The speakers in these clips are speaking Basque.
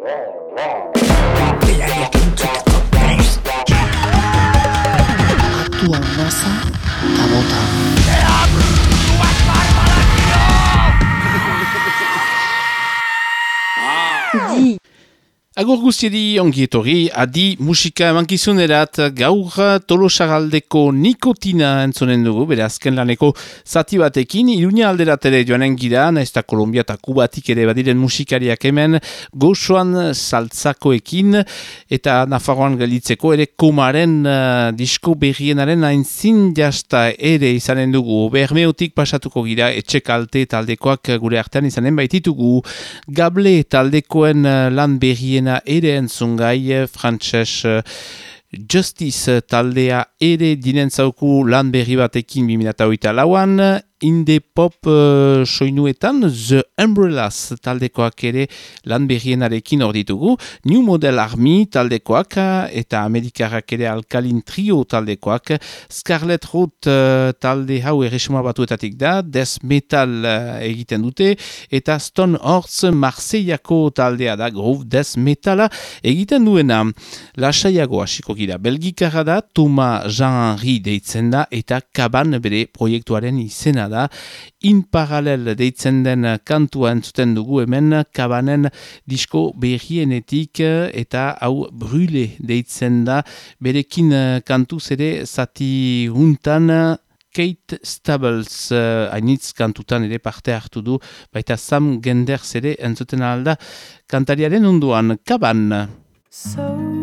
roar, roar. Agur guztiedi ongietori, adi musika emankizunerat gaur tolosagaldeko nikotina entzonen dugu, bere azken laneko zati batekin, iruña alderat ere joanen gira, nahiz eta Kolombia eta Kubatik ere badiren musikariak hemen, gozoan saltzakoekin, eta Nafarroan galitzeko ere komaren uh, disko berrienaren aintzin jasta ere izanen dugu, bermeotik pasatuko gira, etxe kalte taldekoak gure artean izanen baititugu, gable taldekoen uh, lan berriena ere entzungai, frantses uh, Justice taldea ere dinentzauku lan berri batekin 2008 lauan, indie pop uh, soinuetan The Umbrellas taldekoak ere lan berrienarekin hor ditugu, New Model Army taldekoak eta Amerikarrak ere Alkalin Trio taldekoak, Scarlet Root uh, talde hau erresuma batuetatik da, Death Metal uh, egiten dute, eta Stone Horse Marseillako taldea da, Groove Death Metala egiten duena. Lasaiago hasiko gira, Belgikarra da, Toma Jean-Henri deitzen da, eta Kaban bere proiektuaren izena da, in paralel deitzen den kantua entzuten dugu hemen kabanen disko berrienetik eta hau brule deitzen da. Berekin kantuz ere zati huntan Kate Stables hainitz kantutan ere parte hartu du baita Sam Genders ere entzuten alda kantariaren unduan kaban So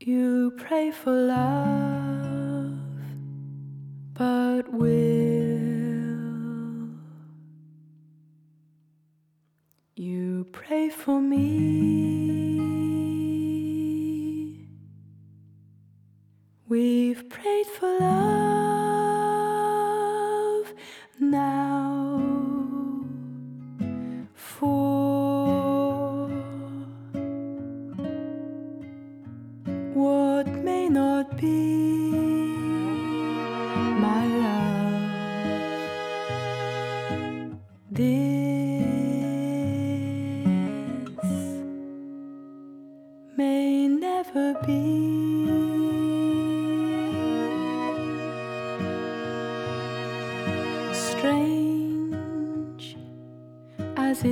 you pray for love, but will you pray for me?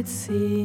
could see.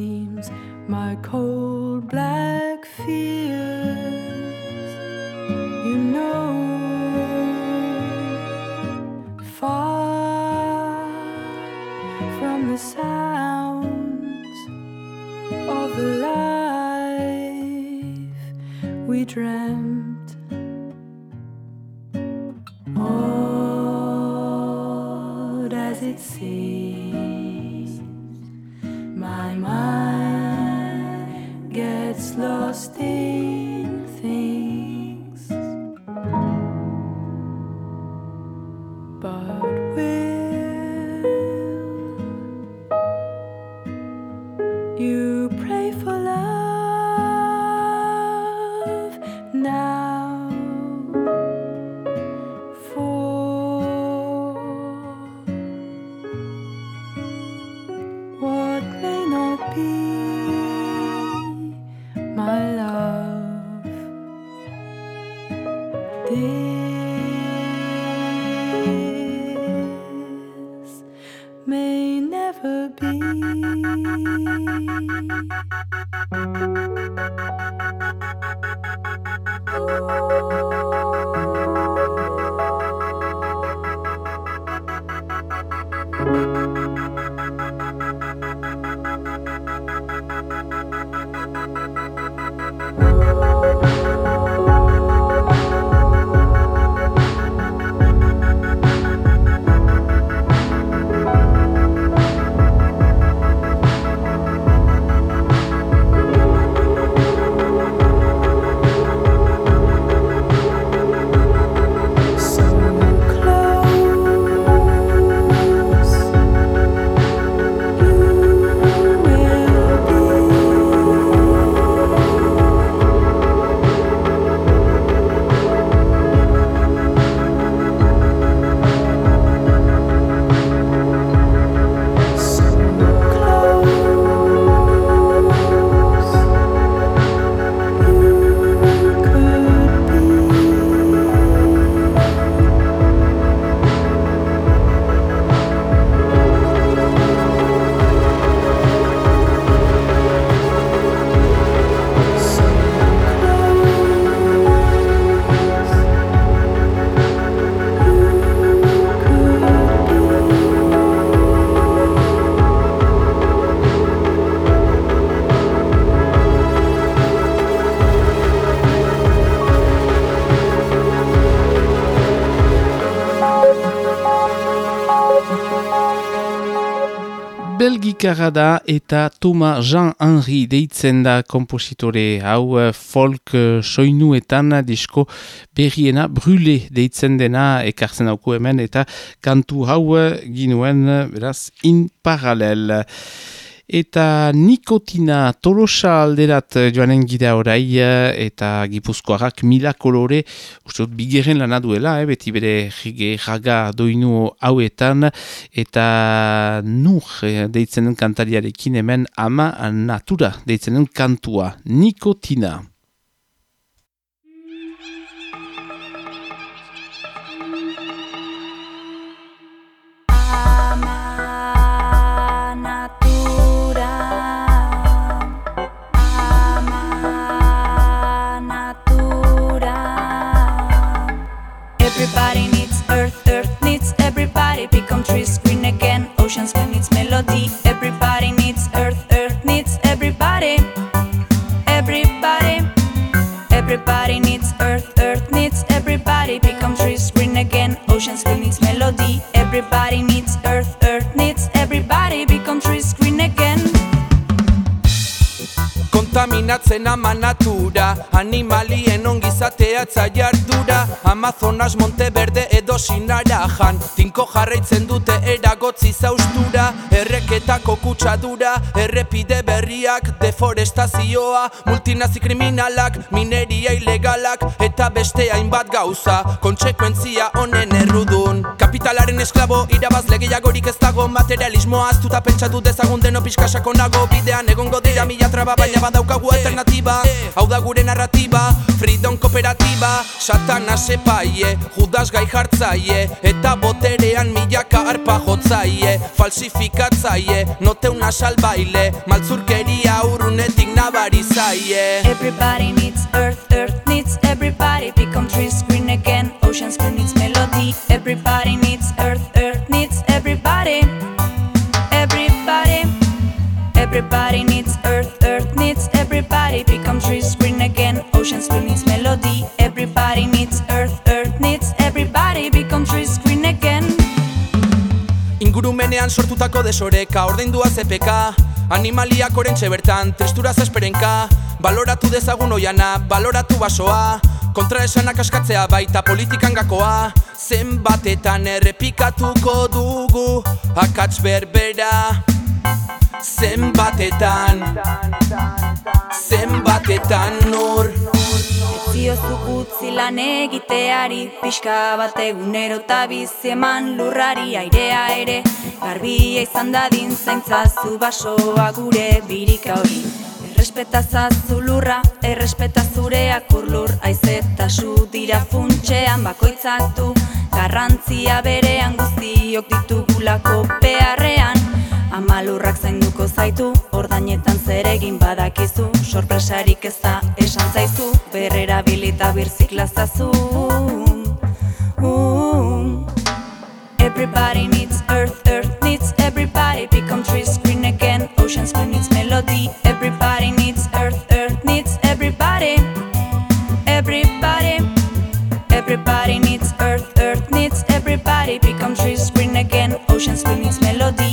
Belgikarra da eta Thomas Jean-Henri deitzen da kompositore. Hau eh, folk eh, soinuetan disko berriena brule deitzen dena ekartzen dauku hemen eta kantu hau eh, ginuen beraz in paralel eta nikotina tolosa alderat eh, joanen gida orai eh, eta gipuzkoarak mila kolore uste dut bigeren lana duela, eh, beti bere jige jaga doinu hauetan eta nur eh, deitzen den kantariarekin hemen ama natura deitzen den kantua nikotina. they become trees green again. Oceans can its melody. Everybody needs earth, earth needs everybody. Everybody, everybody needs earth, earth needs everybody. Become trees green again. Oceans can its melody. Everybody needs earth, earth needs everybody. Kontaminatzen ama natura. Animalien ongizatea jardura Amazonas Monteverde edo sinarajan Tinko jarraitzen dute eragotzi zaustura. Erreketako kutsadura, errepide berriak Deforestazioa, multinazi kriminalak Mineria ilegalak eta beste hainbat gauza. Kontsekuentzia honen errudun. Kapitalaren esklabo irabaz legeiagorik ez dago. Materialismoa aztuta pentsatu dezagun deno piskasako nago. Bidean egongo dira mila traba baina badaukagu alternativa. Hau da gure narratiba, freedom kooperatiba Satana sepaie, judas gai jartzaie Eta boterean milaka arpa jotzaie. Falsifikatzaie, note una salbaile Maltzurkeria urrunetik nabari zaie Everybody needs earth, earth needs everybody. Become trees green again, oceans green needs melody. Everybody needs earth, earth needs everybody. Everybody Everybody needs needs everybody Become trees green again, oceans green needs melody Everybody needs earth, earth needs everybody Become trees green again. Ingurumenean sortutako desoreka, ordeindua zepeka Animaliak orentxe bertan, tristuraz esperenka Baloratu dezagun oiana, baloratu basoa Kontra esanak askatzea baita politikan gakoa Zenbatetan errepikatuko dugu Akats berbera Zenbatetan Zenbatetan nur Ziozu utzi lan egiteari Pixka bat egunero eta bizi eman lurrari airea ere Garbia izan dadin zaintzazu basoa gure birika hori. Errespeta zazu lurra, errespeta zureak urlur Aizeta su dira funtxean bakoitzak du Garrantzia berean guztiok ditugulako beharrean Amalurrak zainduko zaitu, ordainetan zer egin badakizu. Sorpresarik ez da esan zaizu, berrera bilita birziklazazu uh. Everybody needs earth, earth needs everybody. Become trees green again, oceans green needs melody. Everybody needs earth, earth needs everybody. Everybody. Everybody needs earth, earth needs everybody. Become trees green again, oceans green needs melody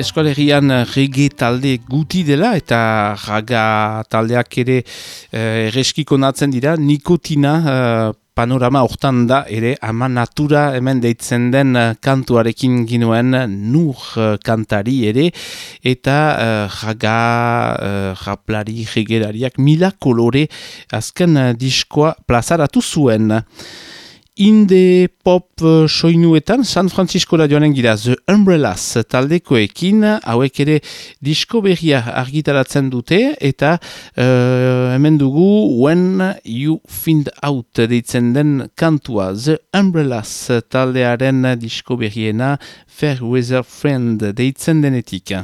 Eskolegian rege talde guti dela eta raga taldeak ere eh, erreskiko natzen dira. Nikotina eh, panorama hortan da ere ama natura hemen deitzen den kantuarekin ginuen nur kantari ere. Eta uh, jaga, uh, japlari, jegerariak mila kolore azken diskoa plazaratu zuen inde pop uh, soinuetan San Francisco da joanen gira The Umbrellas taldekoekin hauek ere disko berria argitaratzen dute eta uh, hemen dugu When You Find Out deitzen den kantua The Umbrellas taldearen disko berriena Fair Weather Friend deitzen denetik.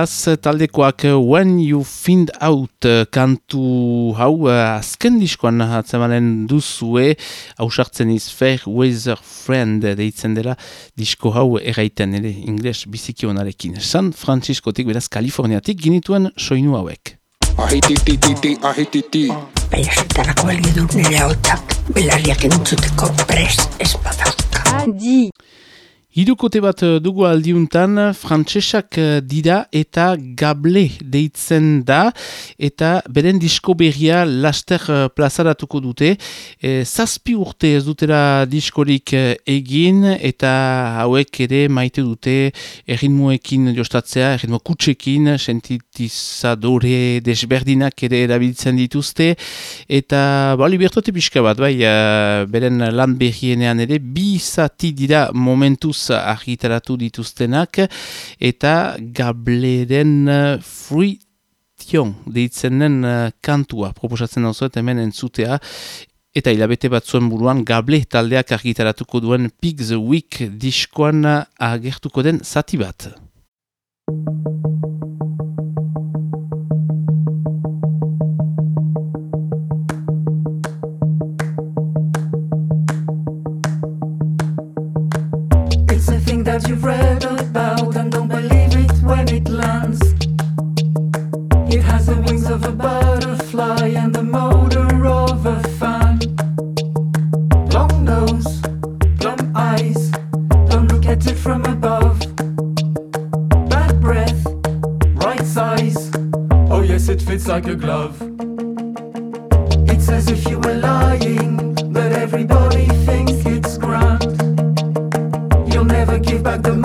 Umbrellas taldekoak When You Find Out kantu hau azken diskoan atzemanen duzue hausartzen iz Fair Weather Friend deitzen dela disko hau erraiten ere ingles bizikionarekin. San Franciscotik beraz Kaliforniatik ginituen soinu hauek. Ahitititi, ahititi. Baina zertarako balio du nire hau belarriak entzuteko pres espadauka. Adi. Hirukote bat eh, dugu aldiuntan, frantsesak eh, dira eta gable deitzen da, eta beren disko berria laster eh, plazaratuko dute. E, zazpi urte ez dutera diskorik egin, eta hauek ere maite dute erritmoekin jostatzea, erritmo kutsekin, sentitizadore desberdinak ere erabiltzen dituzte, eta ba, libertote pixka bat, bai, beren lan berrienean ere, bi zati dira momentuz buruz argitaratu dituztenak eta gableren uh, fruition deitzen den uh, kantua proposatzen dauzuet hemen entzutea eta hilabete bat zuen buruan gable taldeak argitaratuko duen Pig the Week diskoan agertuko den zati bat. That you've read about and don't believe it when it lands. It has the wings of a butterfly and the motor of a fan. Long nose, plump eyes, don't look at it from above. Bad breath, right size, oh yes, it fits like a glove. It's as if you were lying, but everybody back the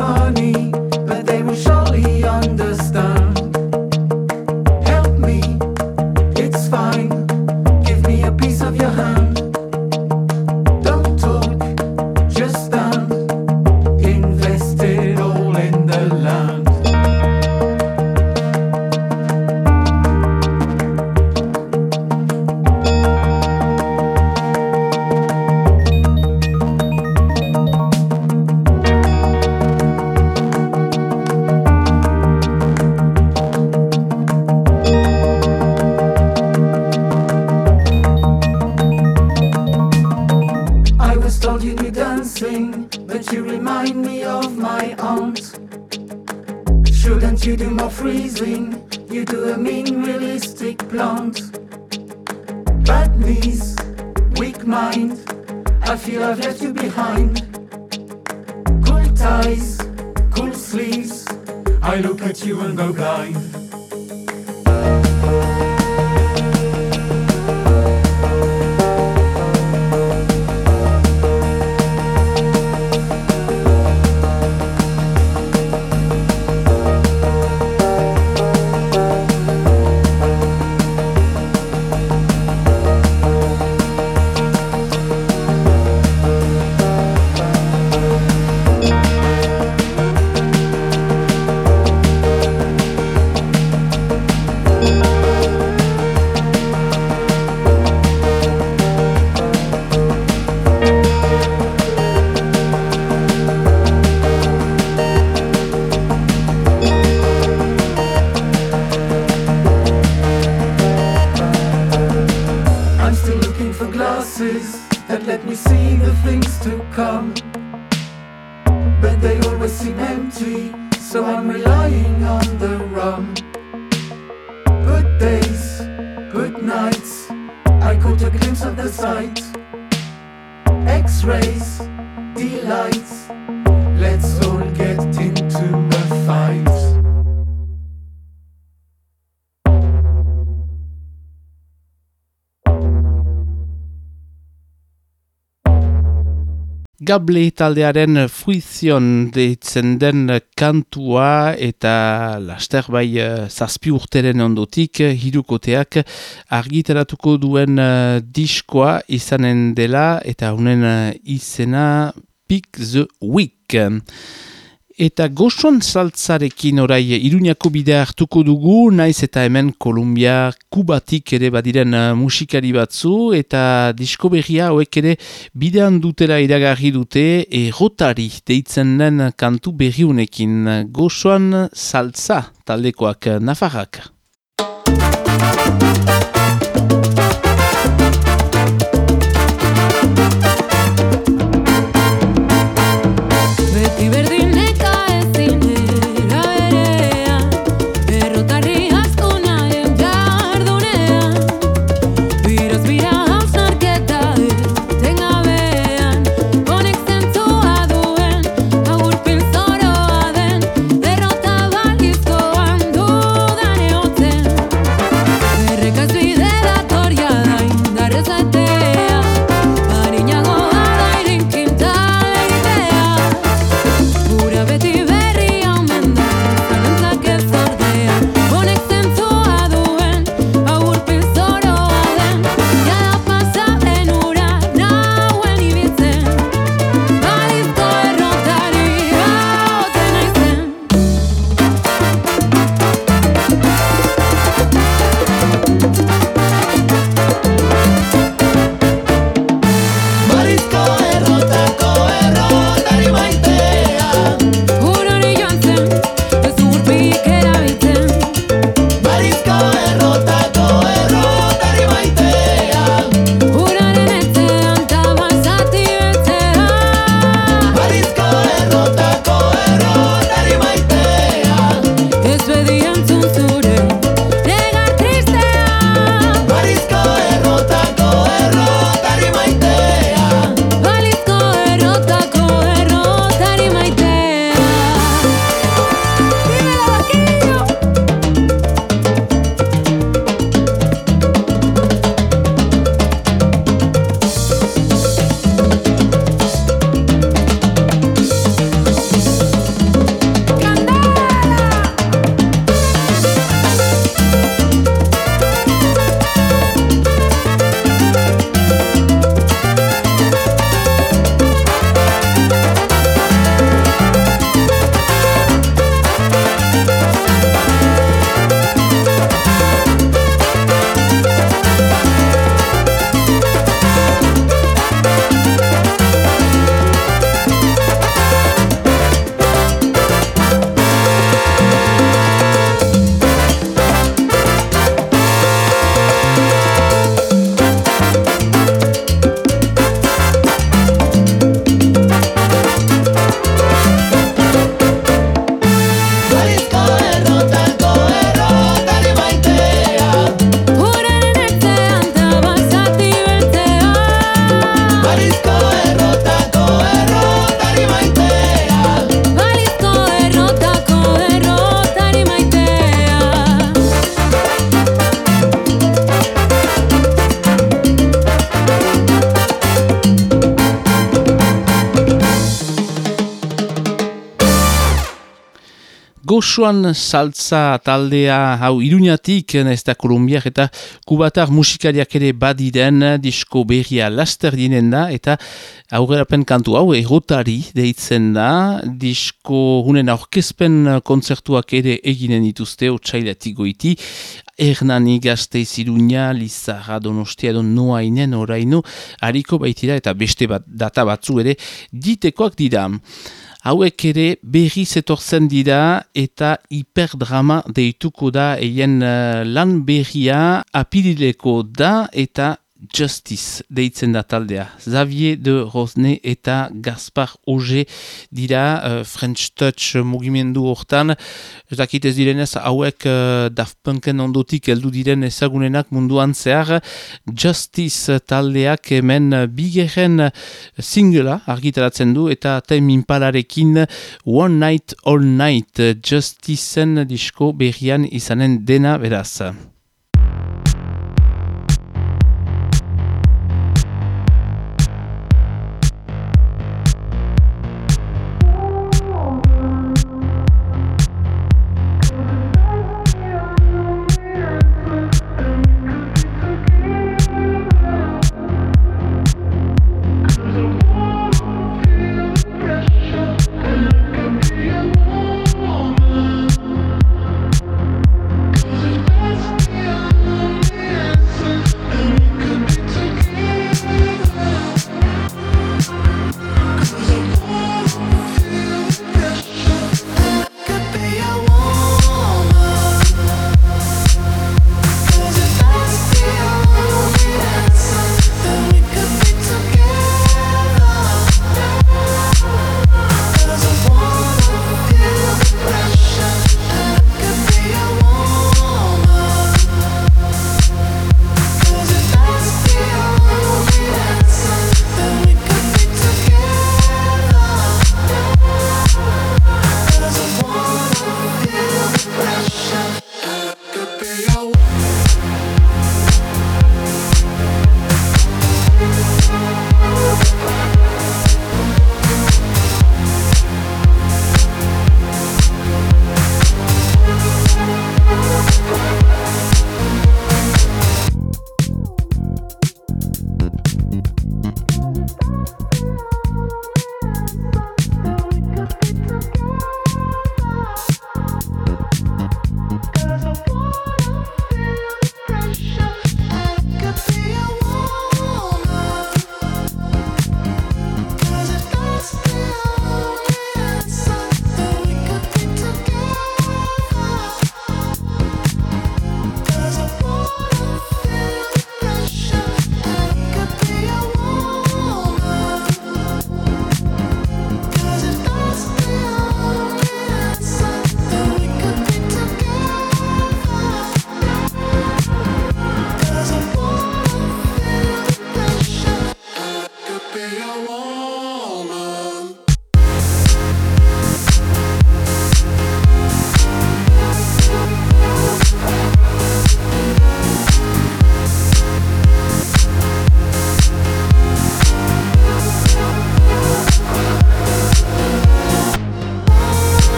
the things to come. But they always seem empty, so I'm relying on the rum. Good days, good nights, I caught a glimpse of the sight. X rays, delights, let's Gable taldearen fruizion deitzen den kantua eta laster bai eh, zazpi urteren ondotik eh, hirukoteak argitaratuko duen eh, diskoa izanen dela eta honen eh, izena Pick the Week. Eta goxon saltzarekin orai iruñako bidea hartuko dugu, naiz eta hemen Kolumbia kubatik ere badiren uh, musikari batzu, eta disko berria hoek ere bidean dutela iragarri dute, errotari deitzen den kantu berriunekin. Goxoan saltza taldekoak nafarrak. Goxuan saltza taldea hau iruñatik, ez da kolumbiak eta kubatar musikariak ere badiren disko berria laster dinen da eta aurrerapen kantu hau erotari deitzen da disko hunen aurkezpen kontzertuak ere eginen dituzte otsailetik goiti Hernani gazteiz iruña, Lizarra, Donostia, don noainen oraino, hariko baitira eta beste bat, data batzu ere ditekoak dira. Hauek ere berri zetortzen dira eta hiperdrama deituko da eien uh, lan berria apirileko da eta Justice deitzen da taldea. Xavier de Rosne eta Gaspar Auger dira uh, French Touch mugimendu hortan. Ez dakit ez direnez hauek uh, Daft Punken ondotik heldu diren ezagunenak munduan zehar. Justice taldeak hemen bigeren singela argitaratzen du eta Time Impalarekin One Night All Night Justiceen disko berrian izanen dena beraz.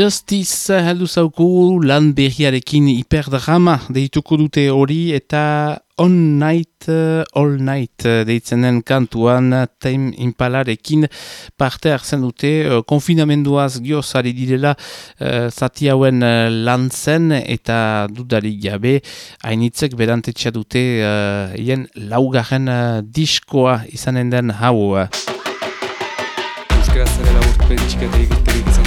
Justice heldu zauku lan berriarekin hiperdrama deituko dute hori eta On Night, uh, All Night uh, deitzen den kantuan Time Impalarekin parte hartzen dute uh, konfinamenduaz giozari direla uh, zati hauen uh, lan zen eta dudarik gabe hainitzek berantetxa dute uh, hien laugarren uh, diskoa izanen den hau. Euskara zare laburpe txikaterik ikusterik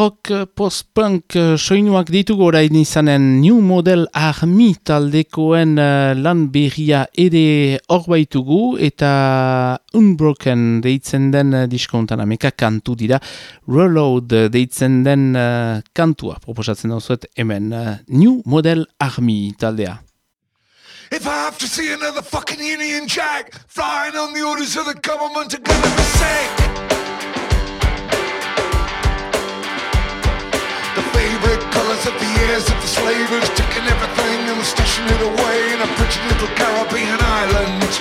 Rock post-punk uh, soinuak ditugu orain izanen New Model Army taldekoen uh, lan berria ere hor baitugu eta Unbroken deitzen den uh, diskontan ameka kantu dira Reload deitzen den uh, kantua proposatzen dauzuet hemen uh, New Model Army taldea. If I have to see another fucking Union Jack flying on the orders of the government, I'm gonna be sick. Favorite of the years of the slavers, taking everything and stashing it away in a pretty little Caribbean island.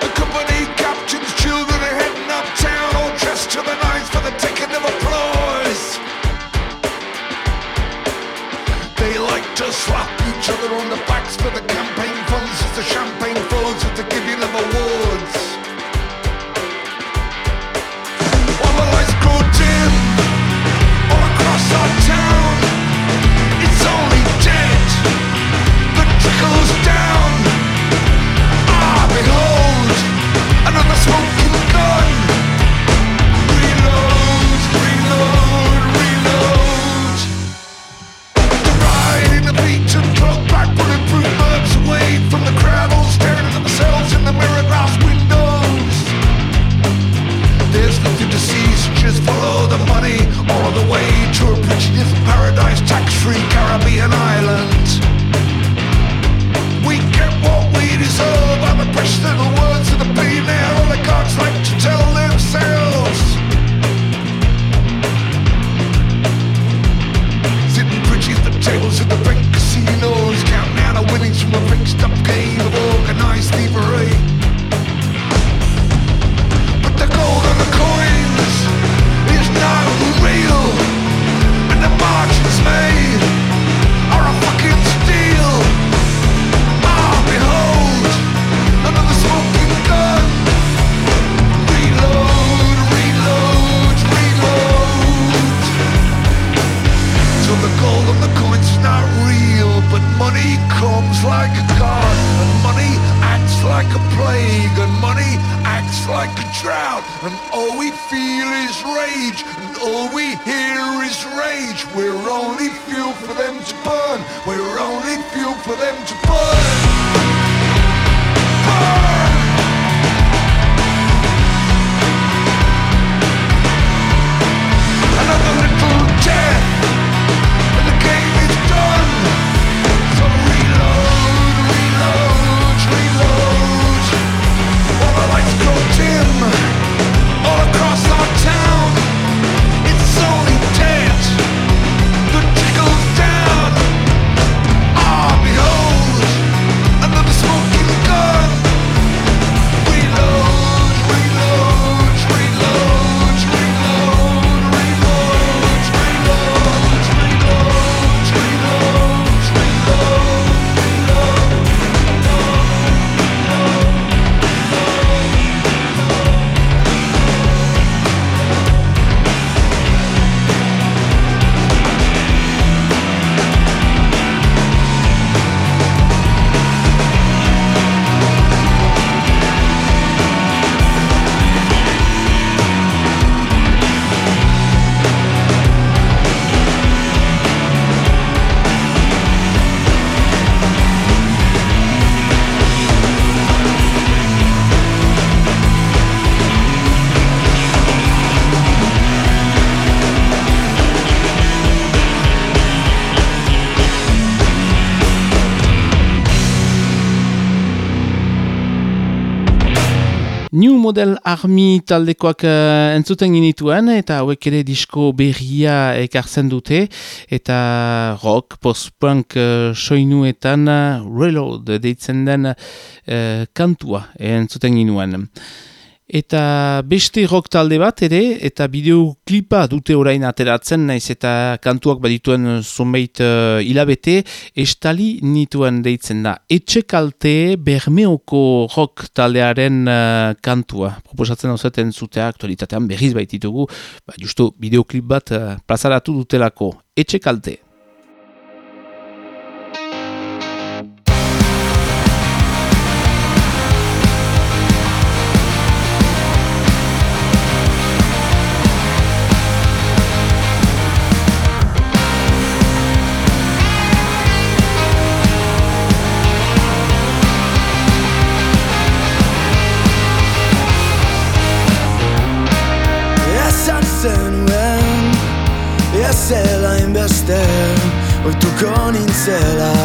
The company captains' children are heading uptown, all dressed to the nines for the taking of applause. They like to slap each other on the backs for the feel is rage, and all we hear is rage. We're only fuel for them to burn. We're only fuel for them to burn. Burn! Model Army taldekoak uh, entzuten ginituen, eta hauek ere disko berria ekartzen dute, eta rock, post-punk uh, soinuetan uh, reload deitzen den uh, kantua entzuten ginuen. Eta beste rock talde bat ere, eta bideoklipa dute orain ateratzen, naiz eta kantuak badituen zonbait uh, hilabete, estali nituen deitzen da. Etxe kalte bermeoko rock taldearen uh, kantua. Proposatzen hau zutea aktualitatean berriz baititugu, ba, justu bideoklip bat uh, plazaratu dutelako. Etxe kalte. gone in cella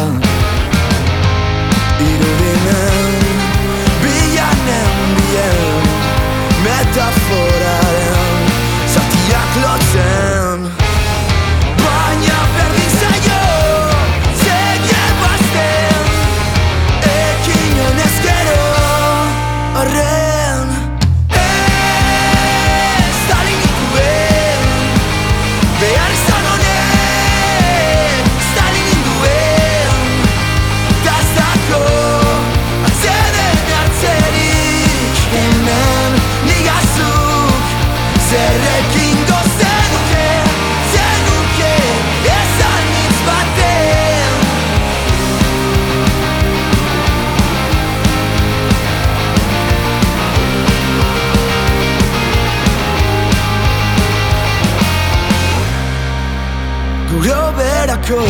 berako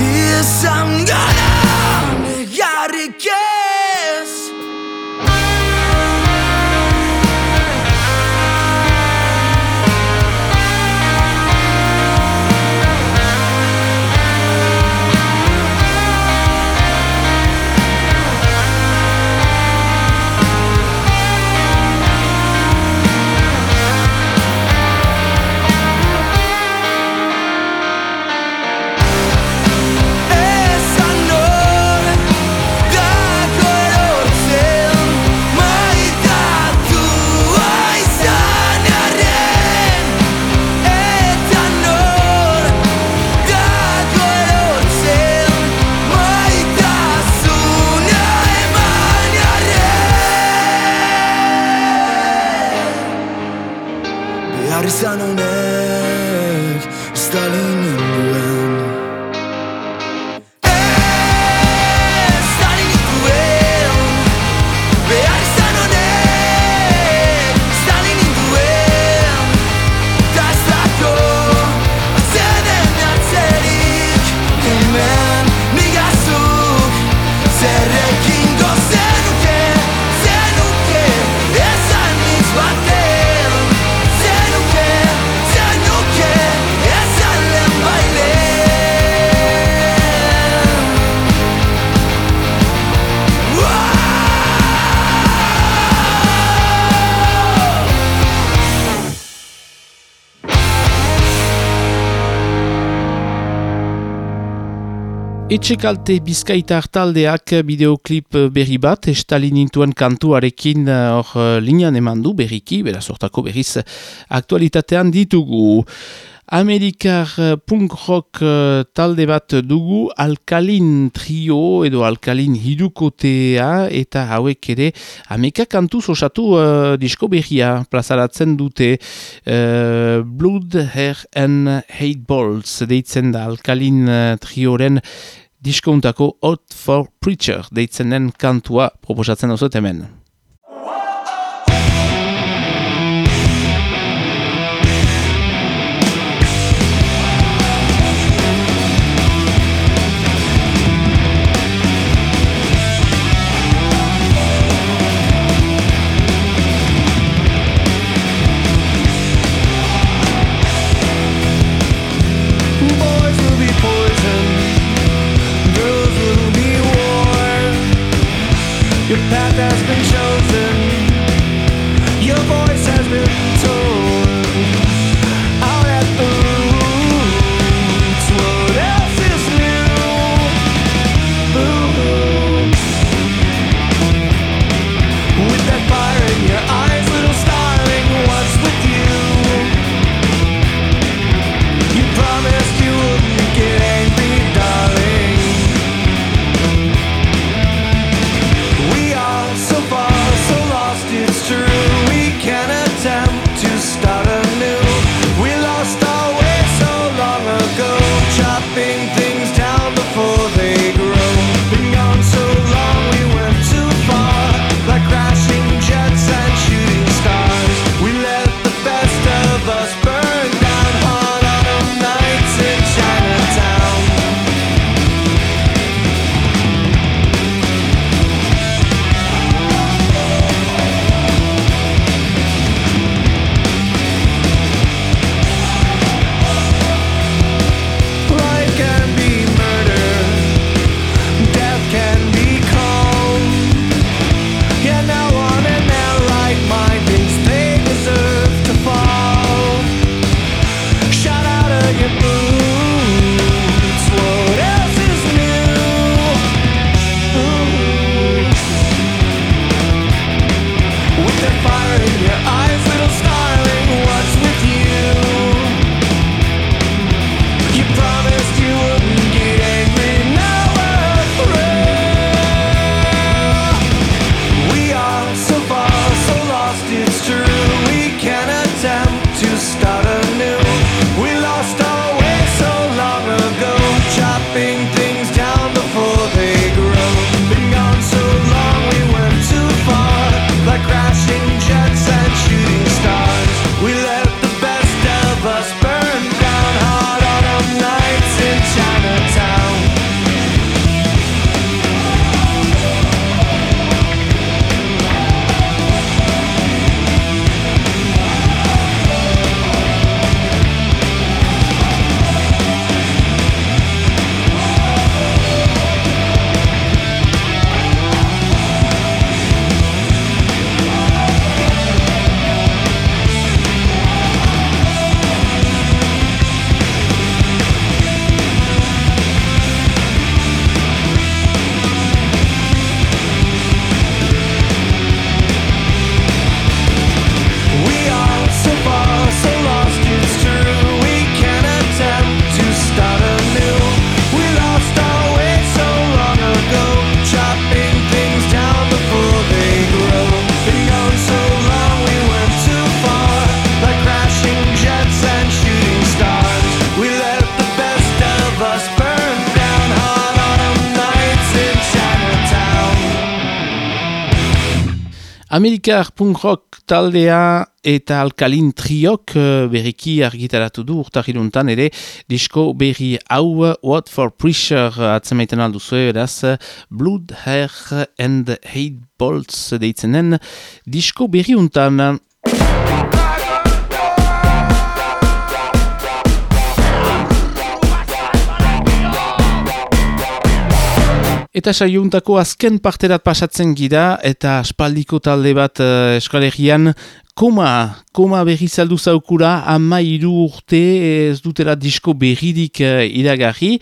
Izan gara Negarrik ez Etxekalte bizkaitar taldeak bideoklip berri bat, estalin nintuen kantuarekin eh, hor uh, linean eman du berriki, beraz hortako berriz aktualitatean ditugu. Amerikar eh, punk rock eh, talde bat dugu Alkalin trio edo Alkalin hirukotea eta hauek ere ameka kantuz osatu uh, disko berria plazaratzen dute uh, Blood, Hair and Hate Balls deitzen da Alkalin trioren diskountako Out for Preacher deitzen den kantua proposatzen duzut hemen. Amerikar punk rock taldea eta alkalin triok eh, berriki argitaratu du urtahiruntan ere disko berri hau What for Pressure atzemaiten alduzu eraz Blood, Hair and Hate Bolts deitzenen disko berri untan Eta saiuntako azken parterat pasatzen gira eta aspaldiko talde bat uh, eskalegian koma, koma berri zaldu zaukura ama iru urte ez dutera disko berridik uh, iragarri.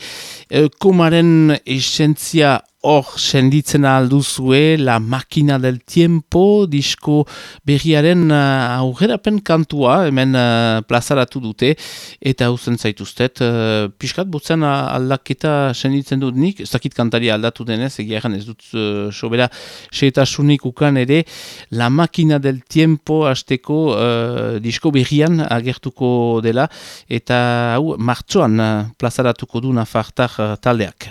Uh, komaren esentzia hor senditzen alduzue La Makina del Tiempo disko berriaren uh, aurrerapen kantua hemen uh, plazaratu dute eta hauzen zaituztet uh, piskat botzen aldaketa senditzen dut nik, ez dakit kantari aldatu denez egiaren ez dut uh, sobera seetasunik ukan ere La Makina del Tiempo hasteko uh, disko berrian agertuko dela eta hau martxoan uh, plazaratuko du nafartar uh, taldeak.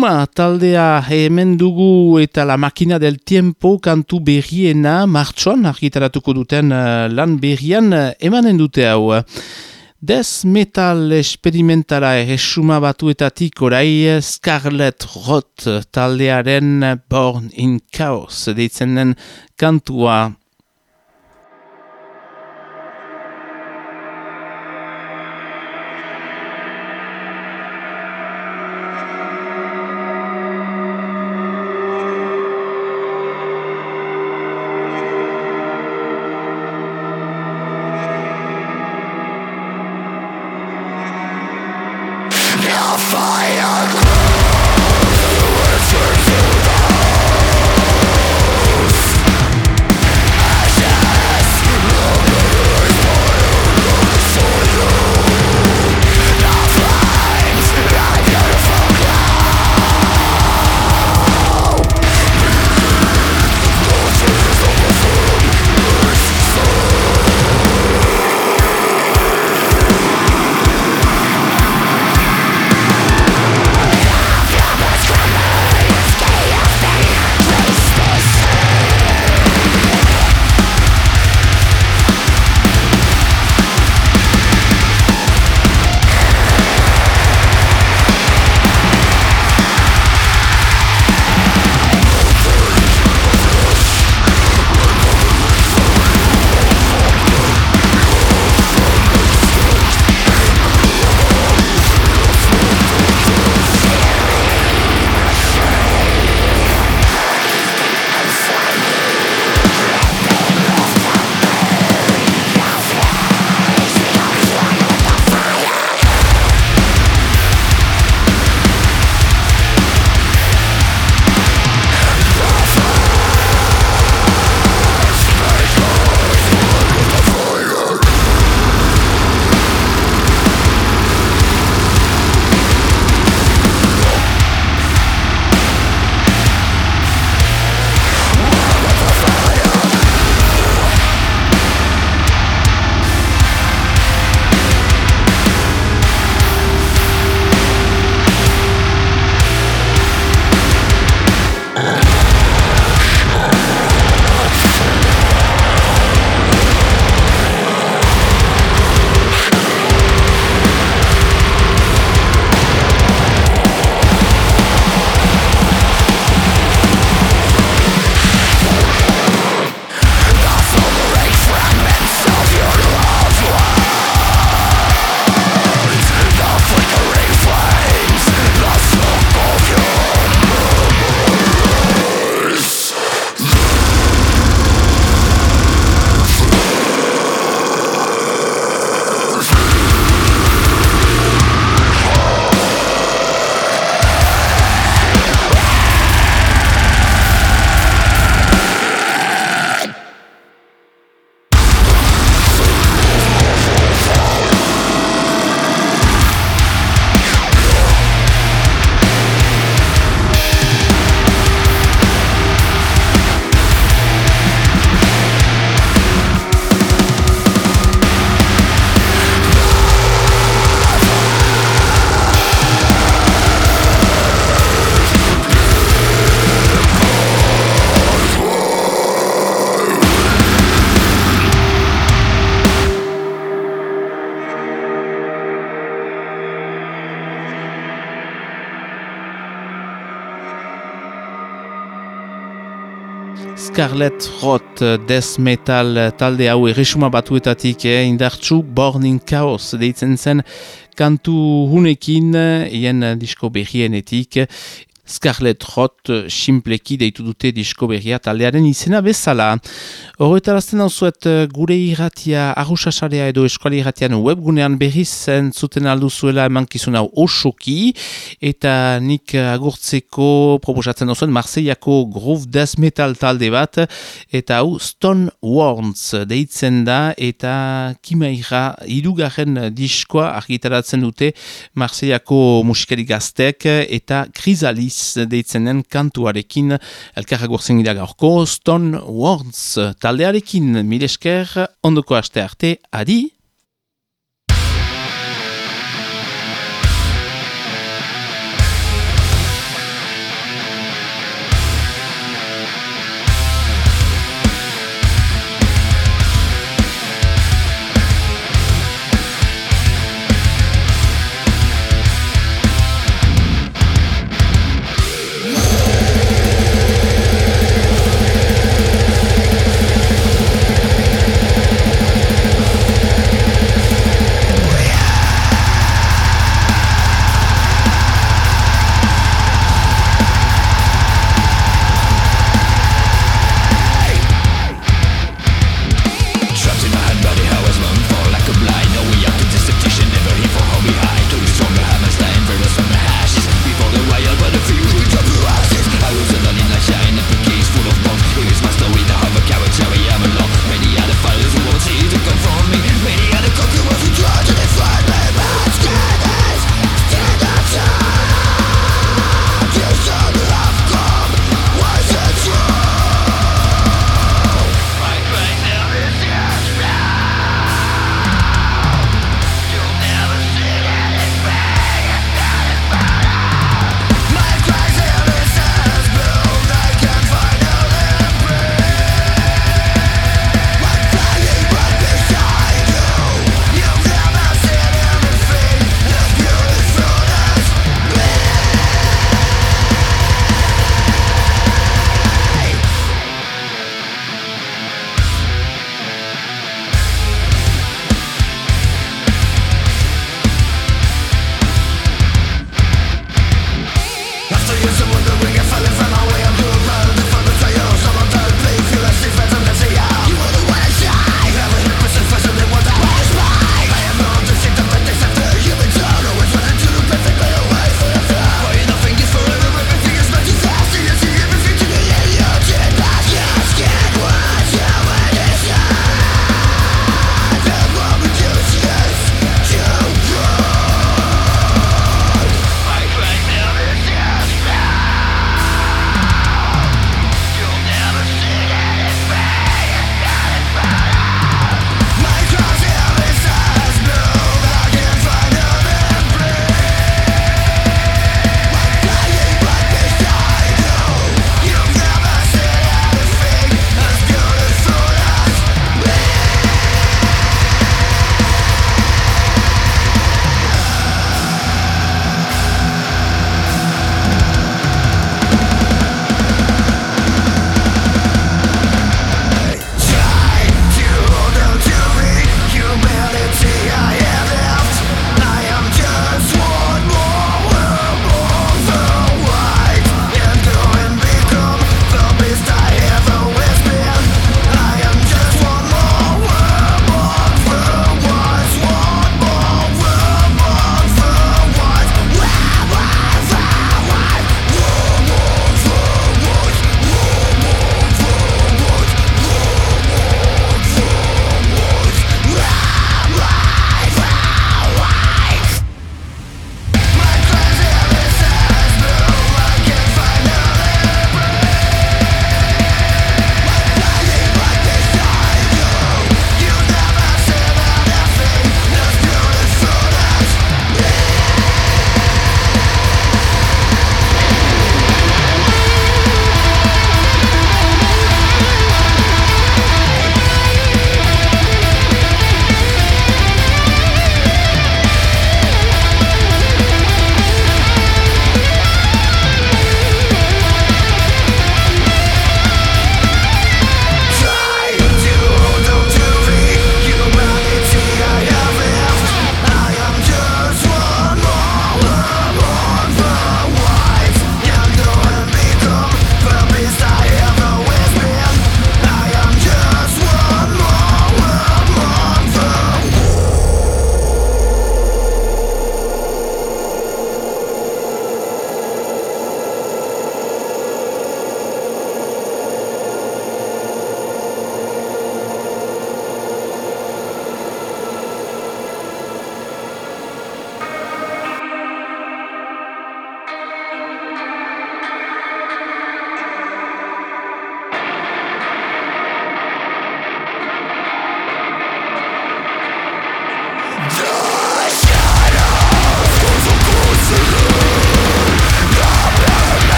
Resuma taldea hemen dugu eta la makina del tiempo kantu berriena martxoan argitaratuko duten uh, lan berrian uh, emanen dute hau. Des metal experimentara resuma batuetatik orai Scarlet Rot taldearen Born in Chaos deitzen den kantua Scarlet Rot Death Metal talde hau erresuma batuetatik eh, indartsu Born in Chaos deitzen zen kantu hunekin hien disko berrienetik Scarlet Rot simpleki deitu dute disko berria taldearen izena bezala. Horretarazten hau zuet gure irratia arrusasarea edo eskuali irratian webgunean berriz zuten aldu zuela emankizun hau osoki eta nik agurtzeko proposatzen hau zuen Marseillako Groove Death Metal talde bat eta hau Stone Warns deitzen da eta kimaira irugarren diskoa argitaratzen dute Marseillako musikari gaztek eta Chrysalis deitzen den kantuarekin elkarra gurtzen gira gaurko Stone Warns taldearekin. Milesker ondoko aste arte adi